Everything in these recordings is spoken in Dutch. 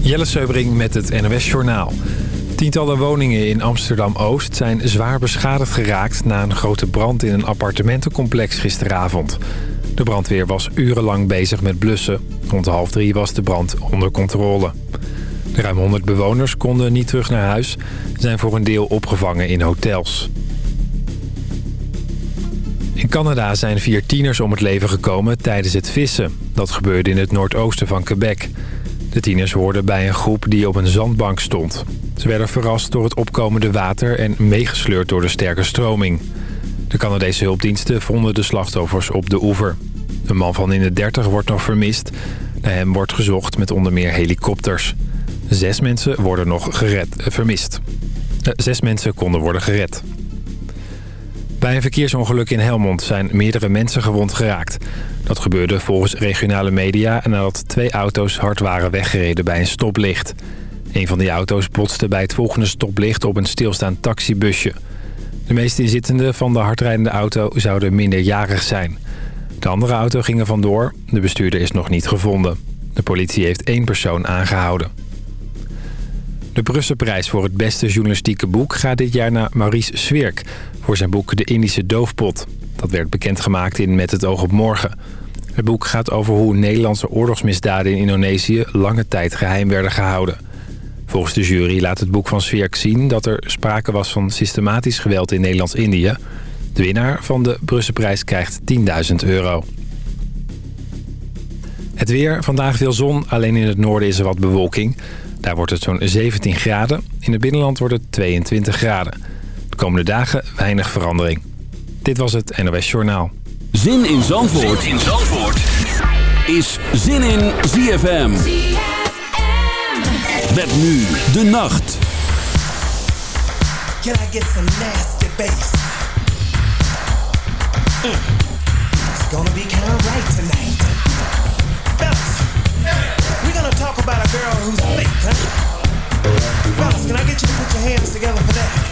Jelle Seubring met het NOS Journaal. Tientallen woningen in Amsterdam-Oost zijn zwaar beschadigd geraakt... na een grote brand in een appartementencomplex gisteravond. De brandweer was urenlang bezig met blussen. Rond half drie was de brand onder controle. De ruim 100 bewoners konden niet terug naar huis... zijn voor een deel opgevangen in hotels. In Canada zijn vier tieners om het leven gekomen tijdens het vissen. Dat gebeurde in het noordoosten van Quebec. De tieners hoorden bij een groep die op een zandbank stond. Ze werden verrast door het opkomende water en meegesleurd door de sterke stroming. De Canadese hulpdiensten vonden de slachtoffers op de oever. Een man van in de 30 wordt nog vermist. Naar hem wordt gezocht met onder meer helikopters. Zes mensen worden nog gered, eh, vermist. Eh, zes mensen konden worden gered. Bij een verkeersongeluk in Helmond zijn meerdere mensen gewond geraakt. Dat gebeurde volgens regionale media nadat twee auto's hard waren weggereden bij een stoplicht. Een van die auto's botste bij het volgende stoplicht op een stilstaand taxibusje. De meeste inzittenden van de hardrijdende auto zouden minderjarig zijn. De andere auto ging er vandoor. De bestuurder is nog niet gevonden. De politie heeft één persoon aangehouden. De Brusselprijs voor het beste journalistieke boek gaat dit jaar naar Maurice Zwirk... voor zijn boek De Indische Doofpot. Dat werd bekendgemaakt in Met het oog op morgen. Het boek gaat over hoe Nederlandse oorlogsmisdaden in Indonesië... lange tijd geheim werden gehouden. Volgens de jury laat het boek van Zwirk zien... dat er sprake was van systematisch geweld in Nederlands-Indië. De winnaar van de Brusselprijs krijgt 10.000 euro. Het weer, vandaag veel zon, alleen in het noorden is er wat bewolking... Daar wordt het zo'n 17 graden. In het binnenland wordt het 22 graden. De komende dagen weinig verandering. Dit was het NOS Journaal. Zin in Zandvoort, zin in Zandvoort. is Zin in ZFM. Met nu de nacht. Can I get some nasty bass? Mm. It's gonna be kind of right tonight. We're gonna talk about a girl who's fake, huh? Fellas, can I get you to put your hands together for that?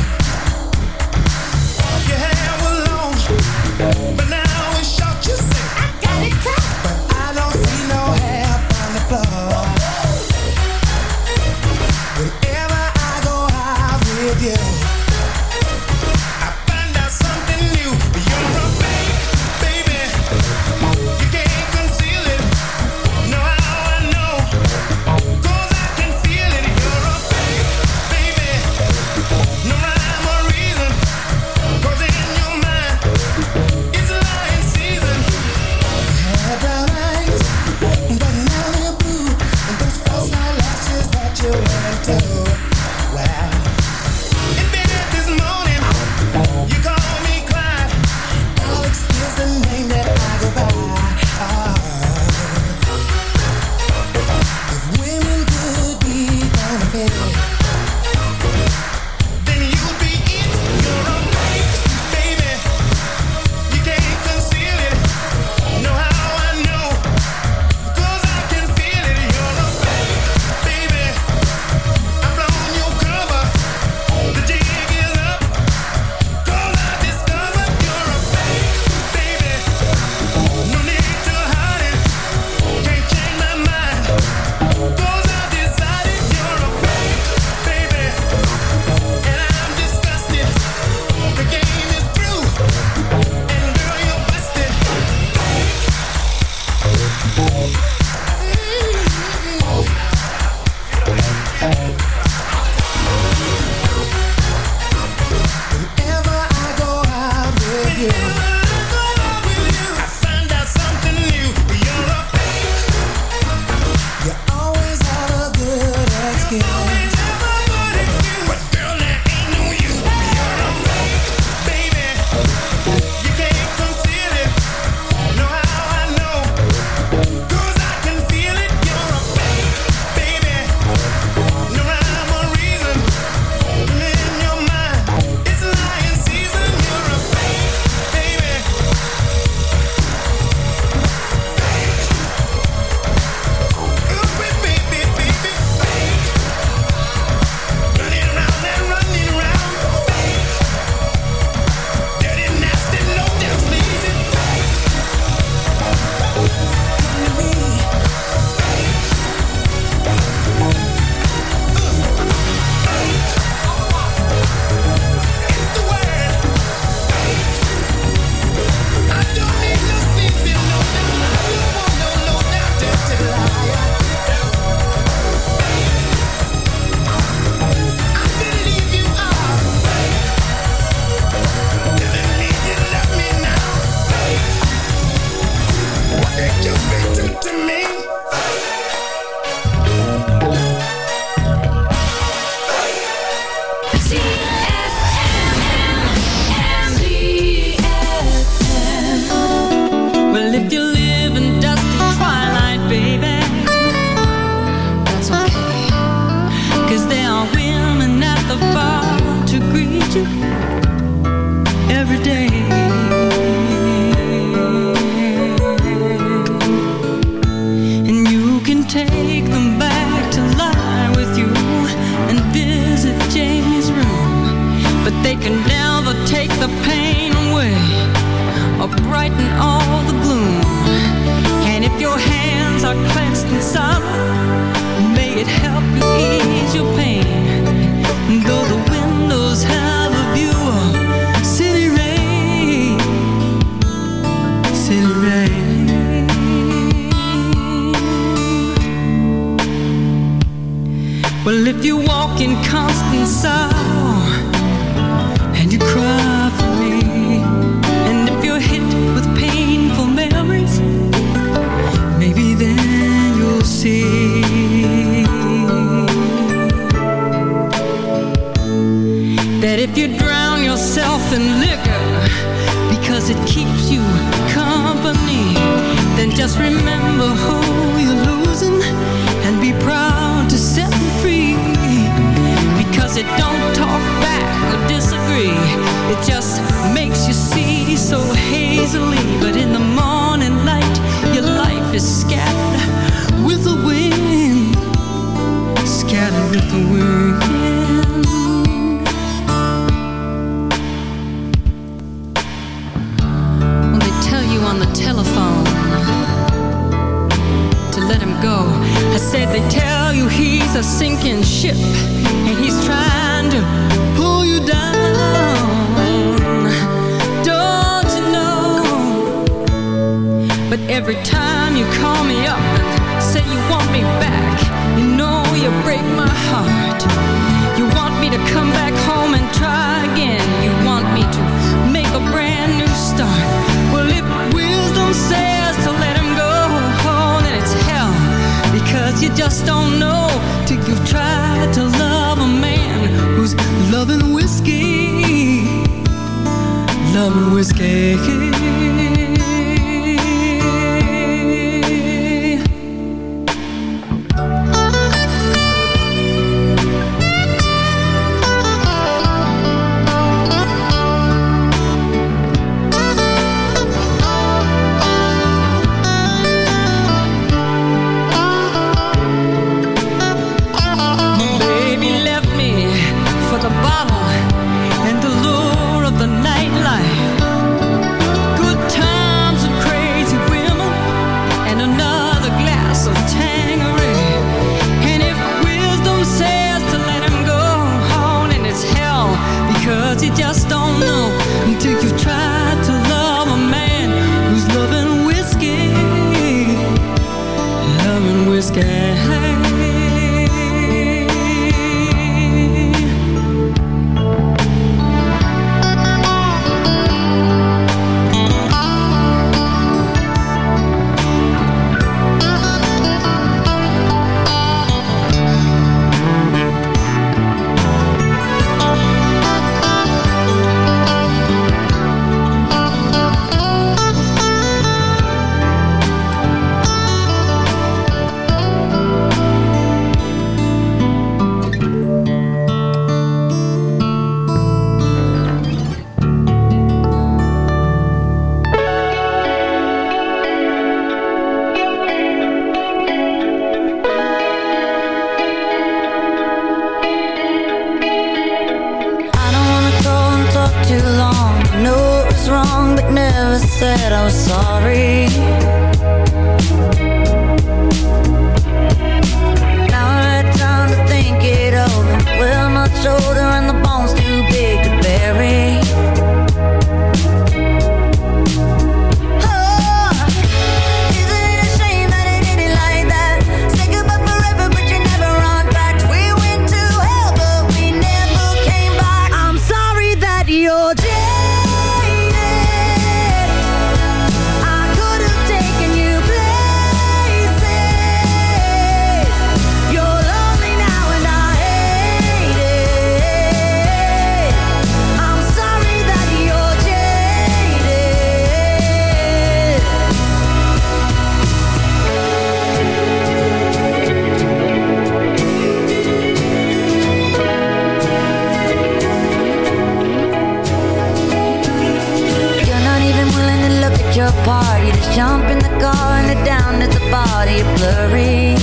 apart. You just jump in the car and head down at the body blurry.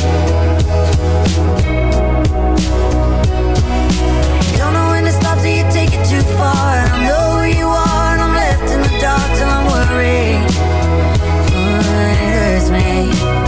Don't know when to stop till you take it too far. I know who you are and I'm left in the dark till I'm worried. Oh, it hurts me.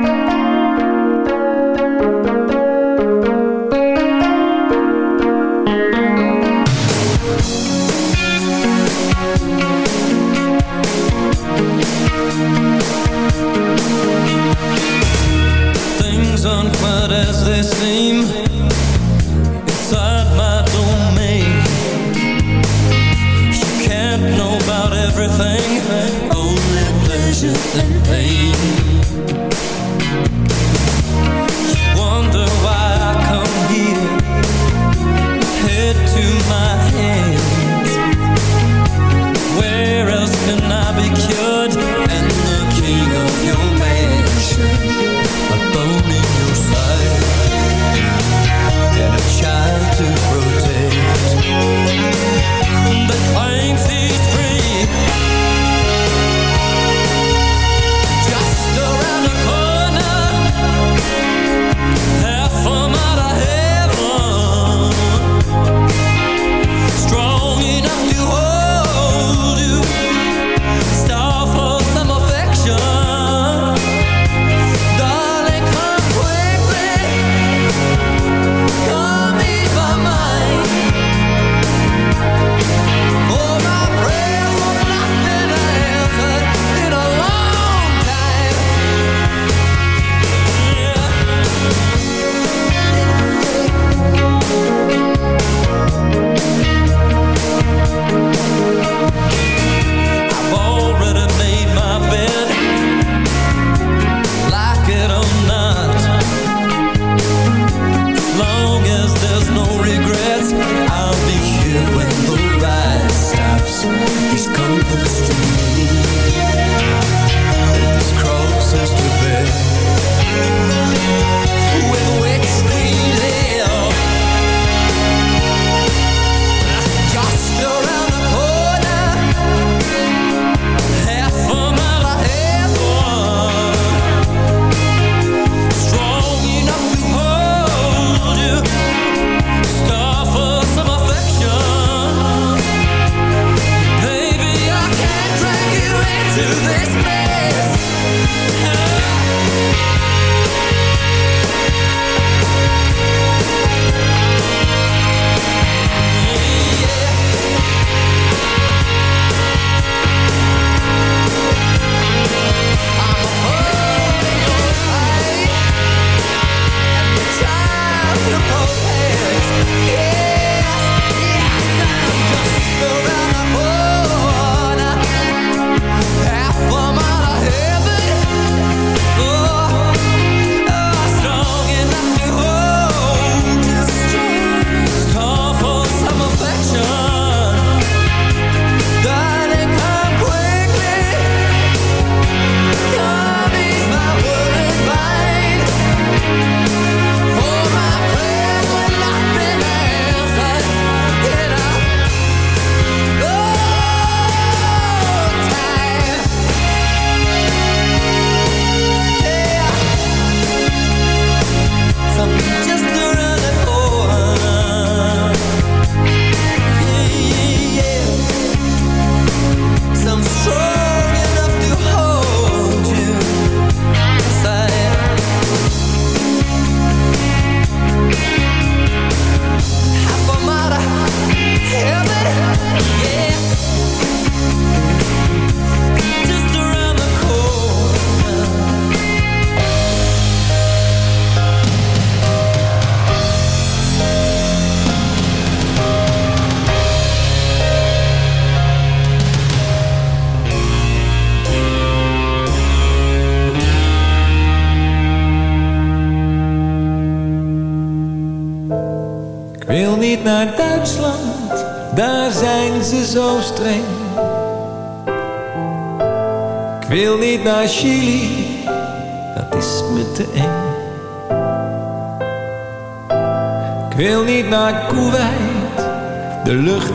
These comforts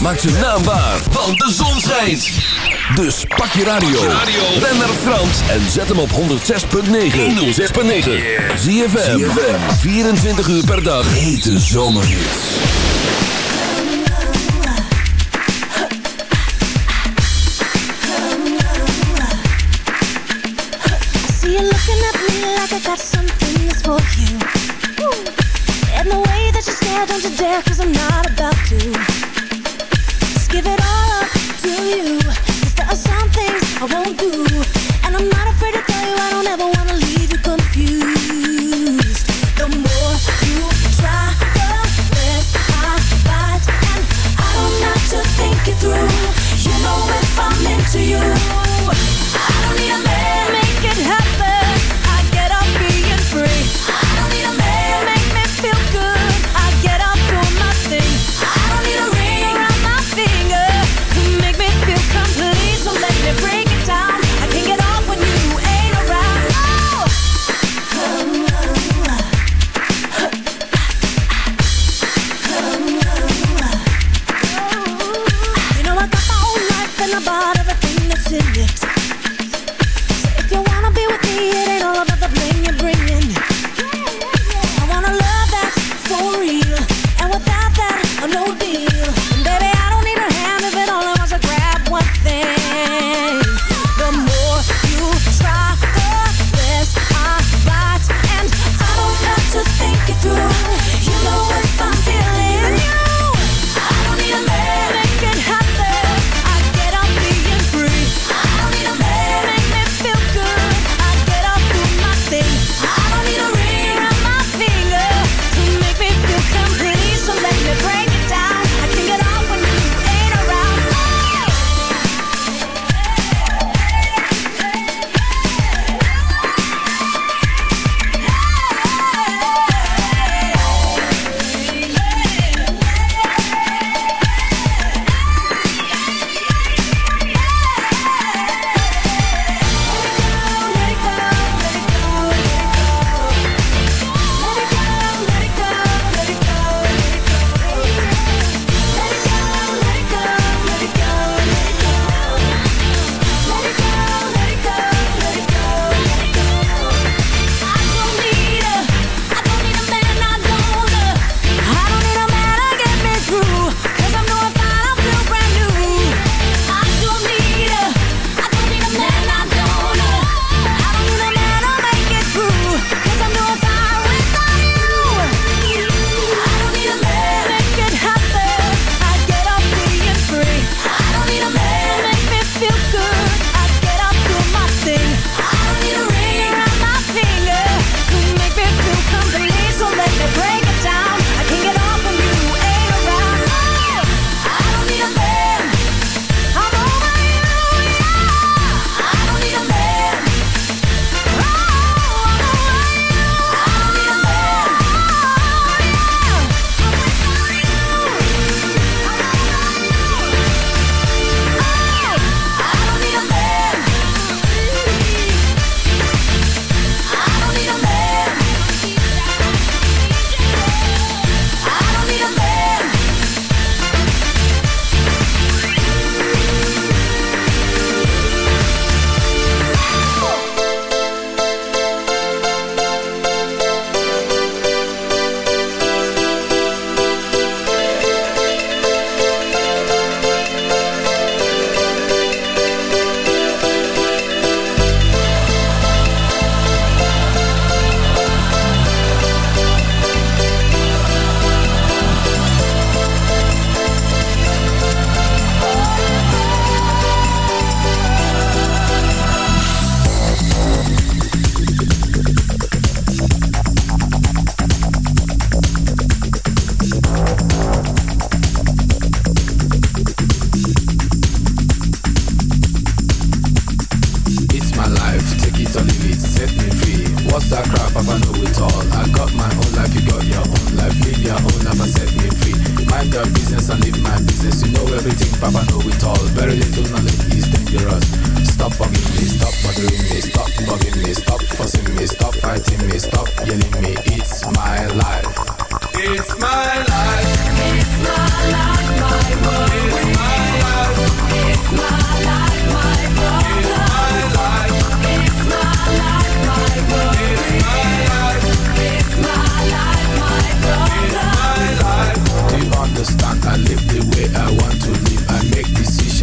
Maak zijn naam waar, want de zon schijnt. Dus pak je radio. Ben naar Frans en zet hem op 106.9. 106.9. ZFM. 24 uur per dag. Hete zomerhits. I got something for you. And the way that you stare, don't you dare, cause I'm not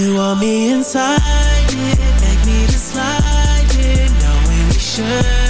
You want me inside it, make me to slide it, knowing we should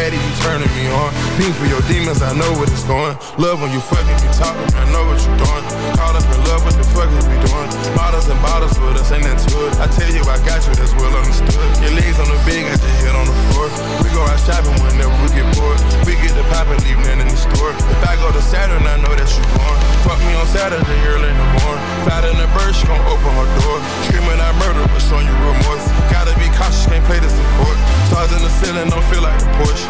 And you a turning me on. Fiend for your demons, I know what it's going. Love when you fucking be talking, I know what you're doing. Caught up in love, what the fuck is we doing? Bottles and bottles with us, ain't that to it? I tell you, I got you, that's well understood. Your legs on the bed, got your head on the floor. We go out shopping whenever we get bored. We get the pop and leave nothing in the store. If I go to Saturn, I know that you gone. Fuck me on Saturday, early in the morning. Fat in the bird, she gon' open her door. Screaming I murder, but showing you remorse. Gotta be cautious, can't play this in court. Stars in the ceiling, don't feel like the Porsche.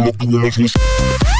never loved the one I.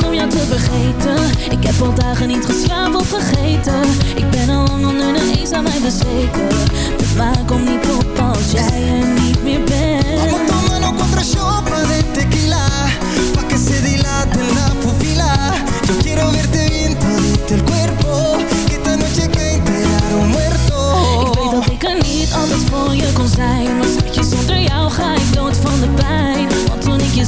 om jou te vergeten. Ik heb al dagen niet geslapen of vergeten Ik ben al lang onder de eens aan mij bezweken. De maan komt niet op als jij er niet meer Vamos bent tomando cuatro shots de tequila. Pa' que se dilate la pupila Yo quiero verte bien todito el cuerpo. Que esta noche que enterar un muerto. Ik weet dat ik er niet altijd voor je kon zijn. Maar schatje, zonder jou ga ik dood van de pijn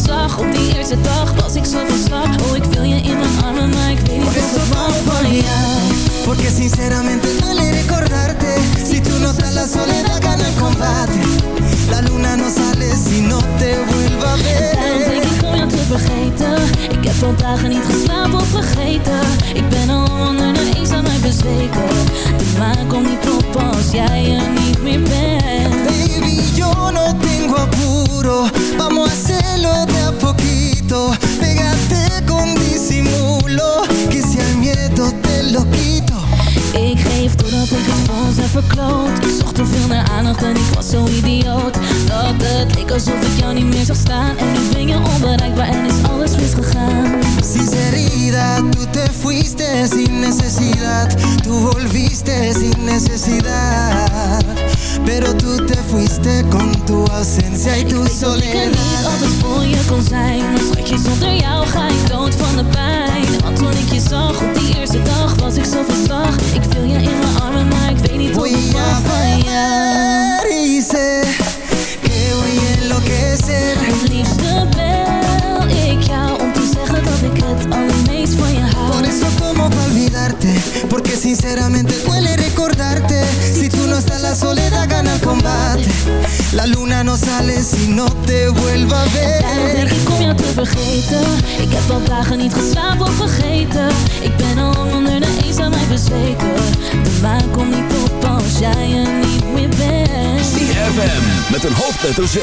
zag op die eerste dag Was ik zo van slag. Oh, ik wil je in mijn armen Maar ik weet niet Por of ik hou van jou Porque sinceramente duele recordarte Si tú no estás la soledad gana el combate. La luna no sale si no te vuelva a Daarom ver denk ik om jou te vergeten. Ik heb al dagen niet geslapen of vergeten. Ik ben al onder de eens aan mij bezweken. De maan komt niet op als jij er niet meer bent. Baby, yo no tengo apuro. Vamos a hacerlo poquito. Pégate con disimulo Que si hay miedo te lo quito. Ik geef doordat ik het voor ons heb verkloot. Ik zocht te veel naar aandacht en ik was zo idioot. Dat het leek alsof ik jou niet meer zag staan. En nu ben je onbereikbaar en is alles misgegaan. Sinceridad, tú te fuiste sin necesidad. Tú volviste sin necesidad. Pero tú te fuiste con tu ausencia y Ik tu weet dat ik er niet soledad. altijd voor je kon zijn Maar schatje, zonder jou ga ik dood van de pijn. Want toen ik je zag op die eerste dag was ik zo van slag Ik wil je in mijn armen, maar ik weet niet Voy ik mag van jou ver y sé que voy a enloquecer olvidarte Porque sinceramente duele recordarte. Si tú no estás la soledad gana el combate. La luna no sale si no te vuelva a Daarom denk ver ik om jou te vergeten. Ik heb al dagen niet geslapen of vergeten. Ik ben al lang onder de mij bezweken. De maan komt niet op als jij er niet meer bent. ZFM met een hoofdletter Z.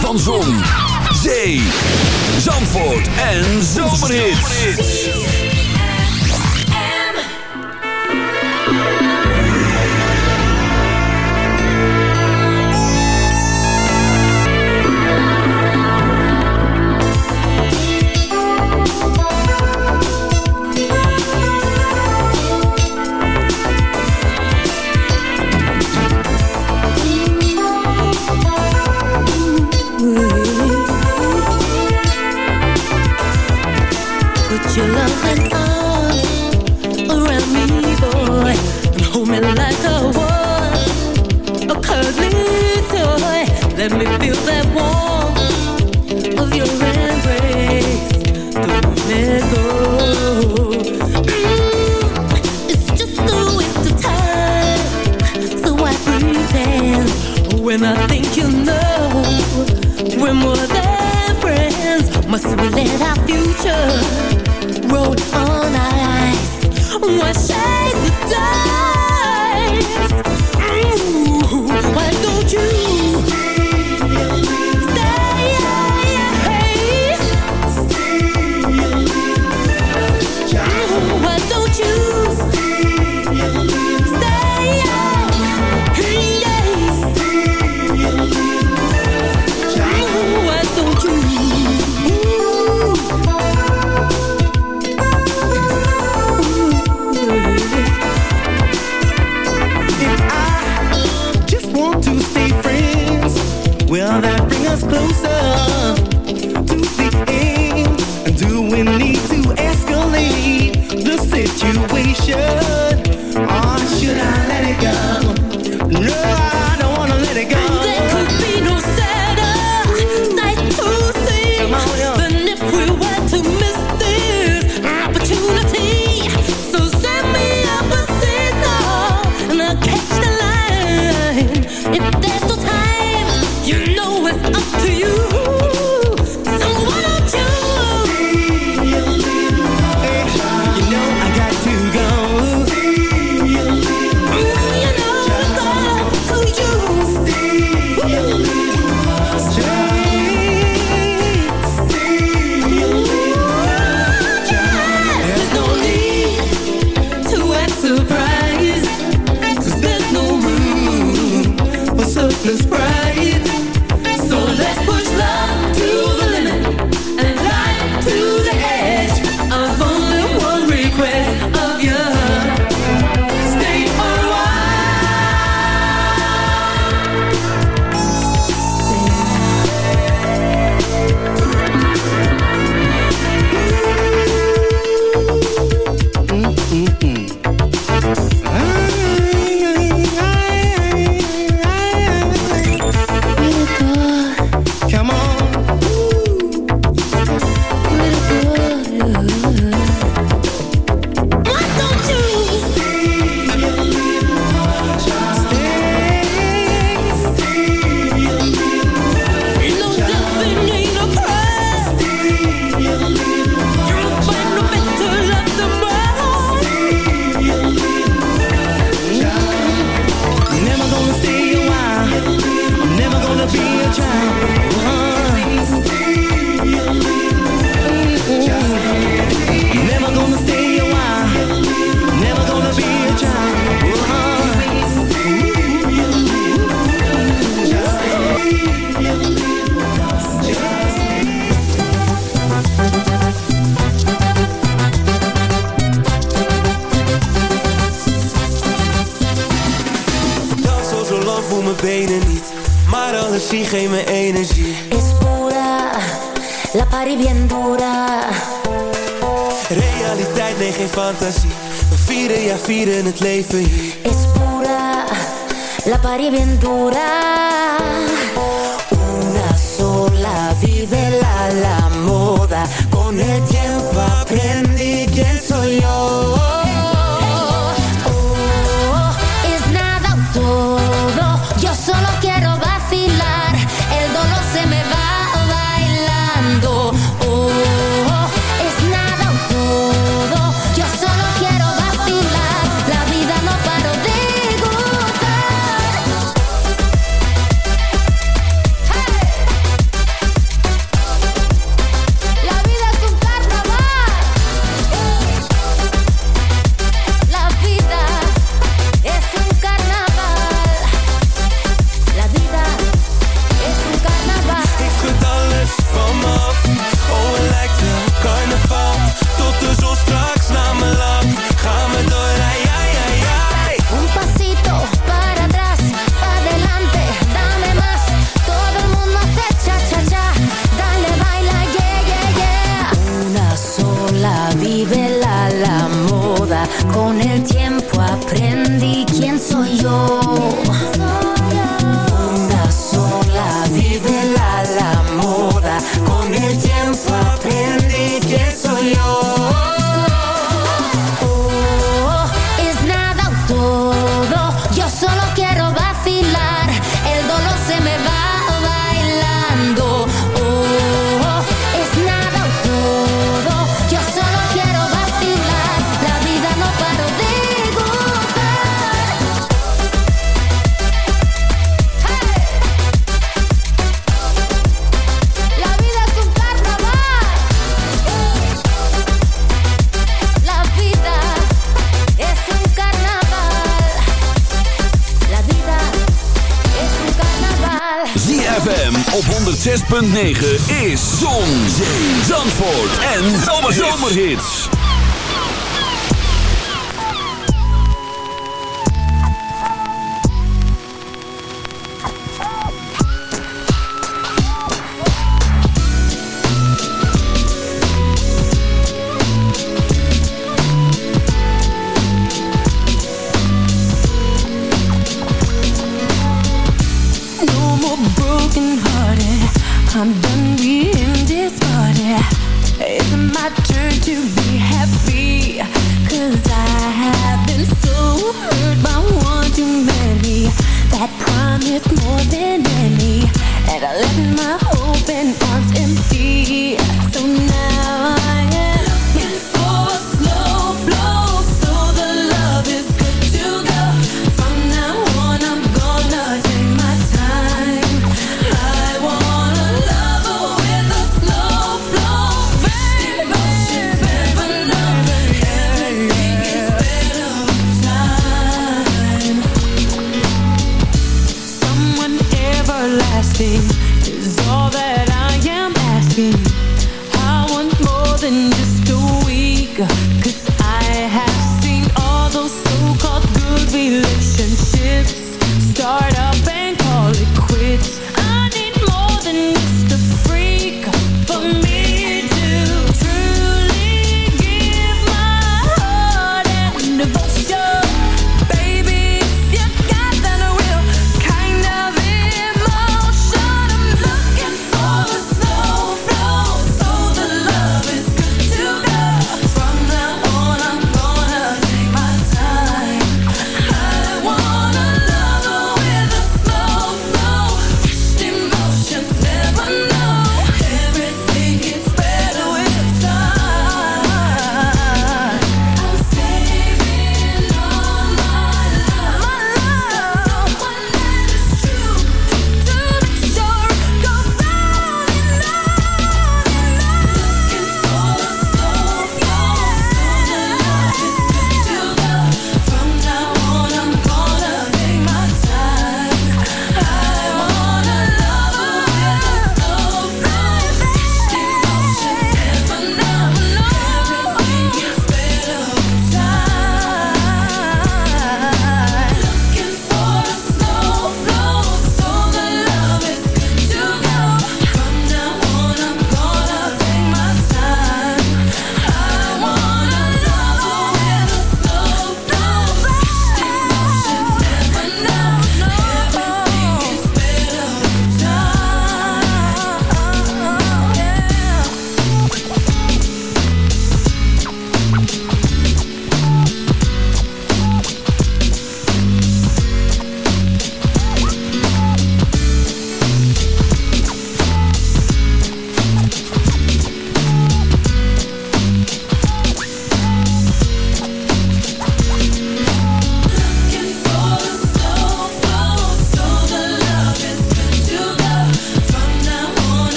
Van Zon, Zee, Zandvoort en Zomerhits. Pretend when I think you know we're more than friends. Must we let our future roll on ice? Why shake the dice? Ooh, why don't you En Zomerhits.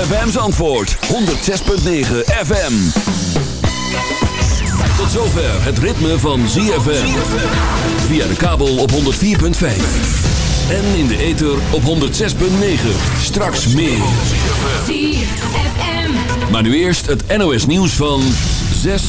ZFM's antwoord, 106.9 FM. Tot zover het ritme van ZFM. Via de kabel op 104.5. En in de ether op 106.9. Straks meer. ZFM. Maar nu eerst het NOS nieuws van 6